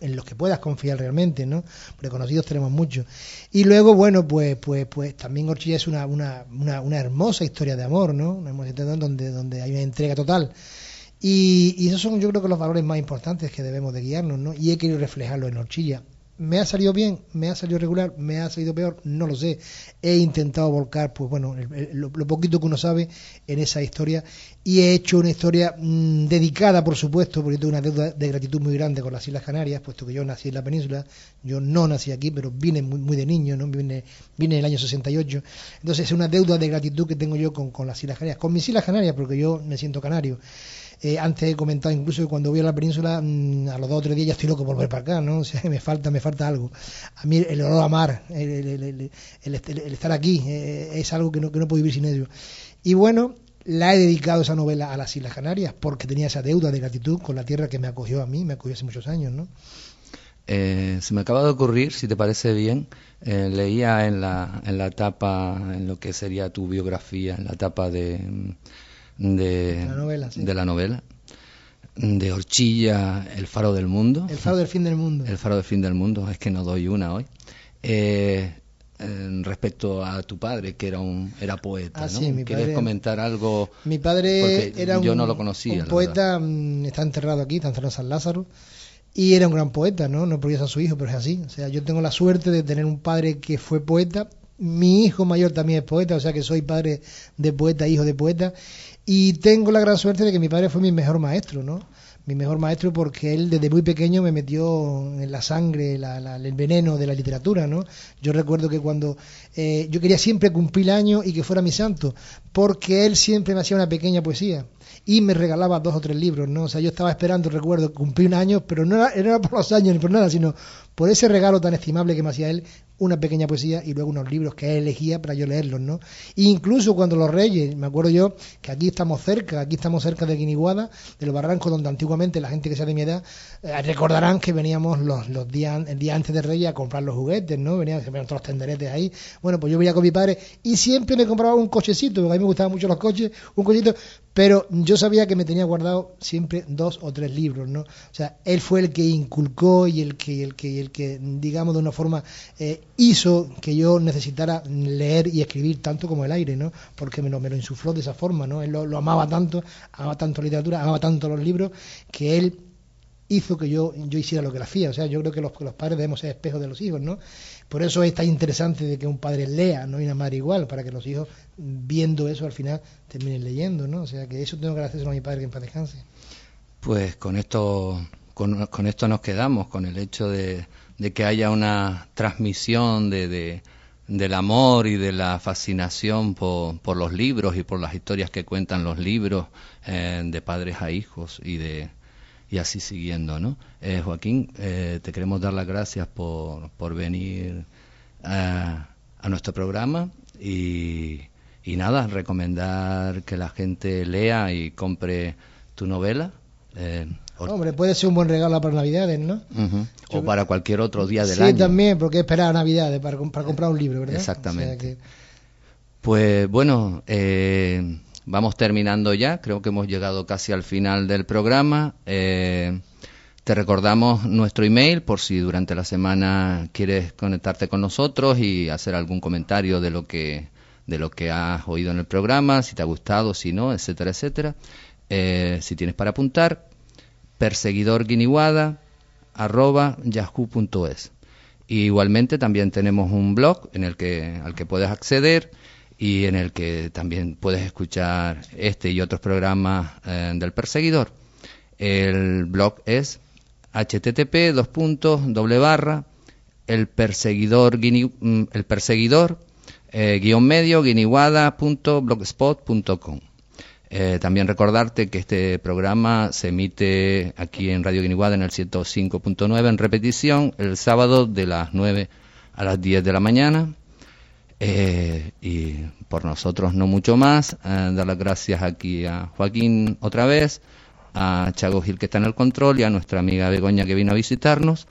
en los que puedas confiar realmente, ¿no? Porque conocidos tenemos muchos. Y luego, bueno, pues, pues, pues también Orchilla es una, una, una, hermosa historia de amor, ¿no? Una hermosa donde, donde hay una entrega total. Y, y, esos son yo creo que los valores más importantes que debemos de guiarnos, ¿no? Y he querido reflejarlo en Horchilla. ¿Me ha salido bien? ¿Me ha salido regular? ¿Me ha salido peor? No lo sé. He intentado volcar, pues bueno, el, lo, poquito que uno sabe en esa historia y he hecho una historia mmm, dedicada, por supuesto, porque tengo una deuda de gratitud muy grande con las Islas Canarias, puesto que yo nací en la península, yo no nací aquí, pero vine muy, muy de niño, ¿no? Vine, vine en el año 68. Entonces es una deuda de gratitud que tengo yo con, con las Islas Canarias, con mis Islas Canarias, porque yo me siento canario. Eh, antes he comentado incluso que cuando voy a la península, mmm, a los dos o tres días ya estoy loco por volver para acá, ¿no? *laughs* O sea, me falta, me falta algo. A mí el olor a mar, el, el estar aquí, eh, es algo que no, que no puedo vivir sin ello. Y bueno, la he dedicado esa novela a las Islas Canarias porque tenía esa deuda de gratitud con la tierra que me acogió a mí, me acogió hace muchos años, ¿no? Eh, se me acaba de ocurrir, si te parece bien, eh, leía en la, en la tapa, en lo que sería tu biografía, en la tapa de de la novela, sí. de, la novela de Horchilla, El Faro del Mundo. El Faro del Fin del Mundo. El Faro del Fin del Mundo, es que no doy una hoy. Eh, respecto a tu padre, que era un era poeta, ah, ¿no? Sí, mi ¿Quieres padre, comentar algo? Mi padre era un, yo no lo conocía, un poeta, mm, está enterrado aquí, está enterrado en San Lázaro, y era un gran poeta, ¿no? No porque sea su hijo, pero es así. O sea, yo tengo la suerte de tener un padre que fue poeta, mi hijo mayor también es poeta, o sea que soy padre de poeta, hijo de poeta, y tengo la gran suerte de que mi padre fue mi mejor maestro, ¿no? Mi mejor maestro porque él desde muy pequeño me metió en la sangre la, la, el veneno de la literatura, ¿no? Yo recuerdo que cuando eh, yo quería siempre cumplir año y que fuera mi santo, porque él siempre me hacía una pequeña poesía y me regalaba dos o tres libros, ¿no? O sea, yo estaba esperando, recuerdo, cumplir un año, pero no era, era por los años ni por nada, sino por ese regalo tan estimable que me hacía él, una pequeña poesía y luego unos libros que él elegía para yo leerlos, ¿no? E incluso cuando los reyes, me acuerdo yo que aquí estamos cerca, aquí estamos cerca de Guiniguada, de los barrancos donde antiguamente la gente que sea de mi edad eh, recordarán que veníamos los, los días, el día antes de Reyes a comprar los juguetes, ¿no? Venían, los tenderetes ahí. Bueno, pues yo venía con mi padre y siempre me compraba un cochecito, porque a mí me gustaban mucho los coches, un cochecito, pero yo sabía que me tenía guardado siempre dos o tres libros, ¿no? O sea, él fue el que inculcó y el que, el que, el que digamos, de una forma eh, hizo que yo necesitara leer y escribir tanto como el aire, ¿no? Porque me lo, me lo insufló de esa forma, ¿no? Él lo, lo, amaba tanto, amaba tanto la literatura, amaba tanto los libros, que él hizo que yo, yo hiciera lo que la hacía. O sea, yo creo que los, los padres debemos ser espejos de los hijos, ¿no? Por eso es tan interesante de que un padre lea, ¿no? Y una madre igual, para que los hijos, viendo eso, al final terminen leyendo, ¿no? O sea, que eso tengo que agradecer a mi padre que en paz descanse. Pues con esto, con, con esto nos quedamos, con el hecho de de que haya una transmisión de, de, del amor y de la fascinación por, por, los libros y por las historias que cuentan los libros eh, de padres a hijos y de y así siguiendo, ¿no? Eh, Joaquín, eh, te queremos dar las gracias por, por venir a, a nuestro programa y, y nada, recomendar que la gente lea y compre tu novela. Eh, Hombre, puede ser un buen regalo para Navidades, ¿no? Uh -huh. O para cualquier otro día del sí, año. Sí, también, porque esperar a Navidades para, para, comprar un libro, ¿verdad? Exactamente. O sea que... Pues bueno, eh, vamos terminando ya. Creo que hemos llegado casi al final del programa. Eh, te recordamos nuestro email por si durante la semana quieres conectarte con nosotros y hacer algún comentario de lo que de lo que has oído en el programa, si te ha gustado, si no, etcétera, etcétera. Eh, si tienes para apuntar, arroba yahoo.es. Igualmente también tenemos un blog en el que, al que puedes acceder y en el que también puedes escuchar este y otros programas eh, del perseguidor. El blog es http dos puntos doble barra el perseguidor, mm, el perseguidor eh, guion medio guiniguada.blogspot.com. Eh, también recordarte que este programa se emite aquí en Radio Guiniguada en el 105.9 en repetición el sábado de las 9 a las 10 de la mañana. Eh, y por nosotros no mucho más, eh, dar las gracias aquí a Joaquín otra vez, a Chago Gil que está en el control y a nuestra amiga Begoña que vino a visitarnos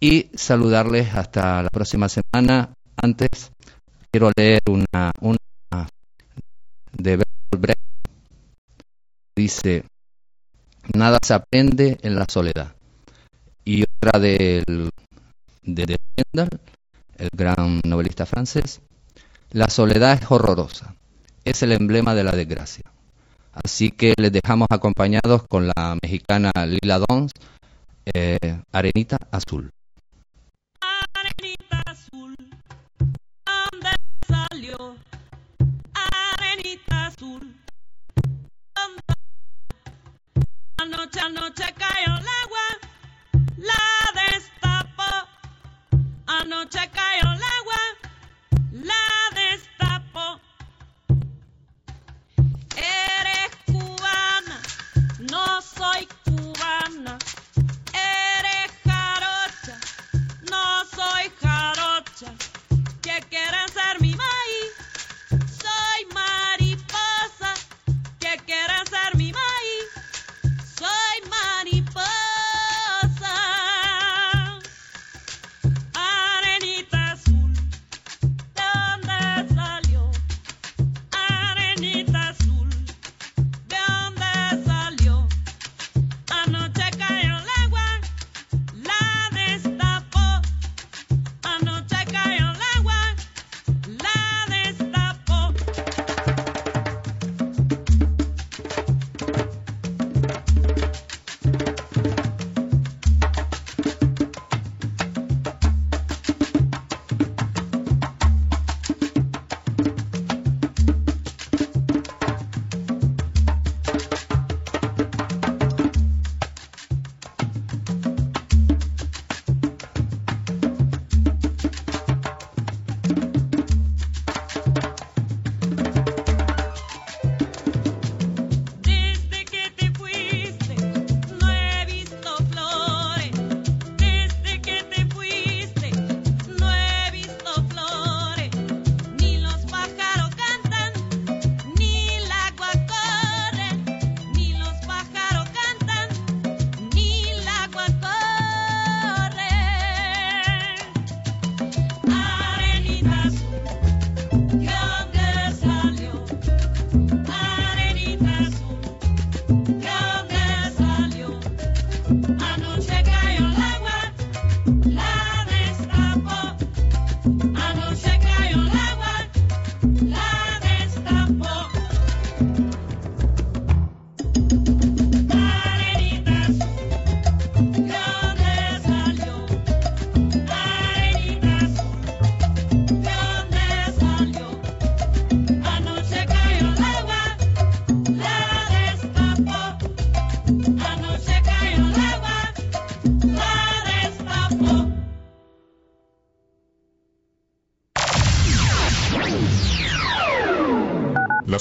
y saludarles hasta la próxima semana. Antes quiero leer una, una de Brecht dice, nada se aprende en la soledad. Y otra del, de Stendhal, el gran novelista francés, la soledad es horrorosa, es el emblema de la desgracia. Así que les dejamos acompañados con la mexicana Lila Dons, eh, Arenita Azul. Arenita azul, ¿dónde salió? Arenita azul, Anoche, anoche cayó el agua, la destapó. Anoche cayó el agua,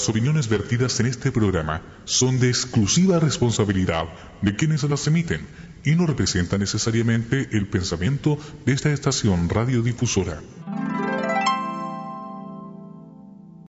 Las opiniones vertidas en este programa son de exclusiva responsabilidad de quienes las emiten y no representan necesariamente el pensamiento de esta estación radiodifusora.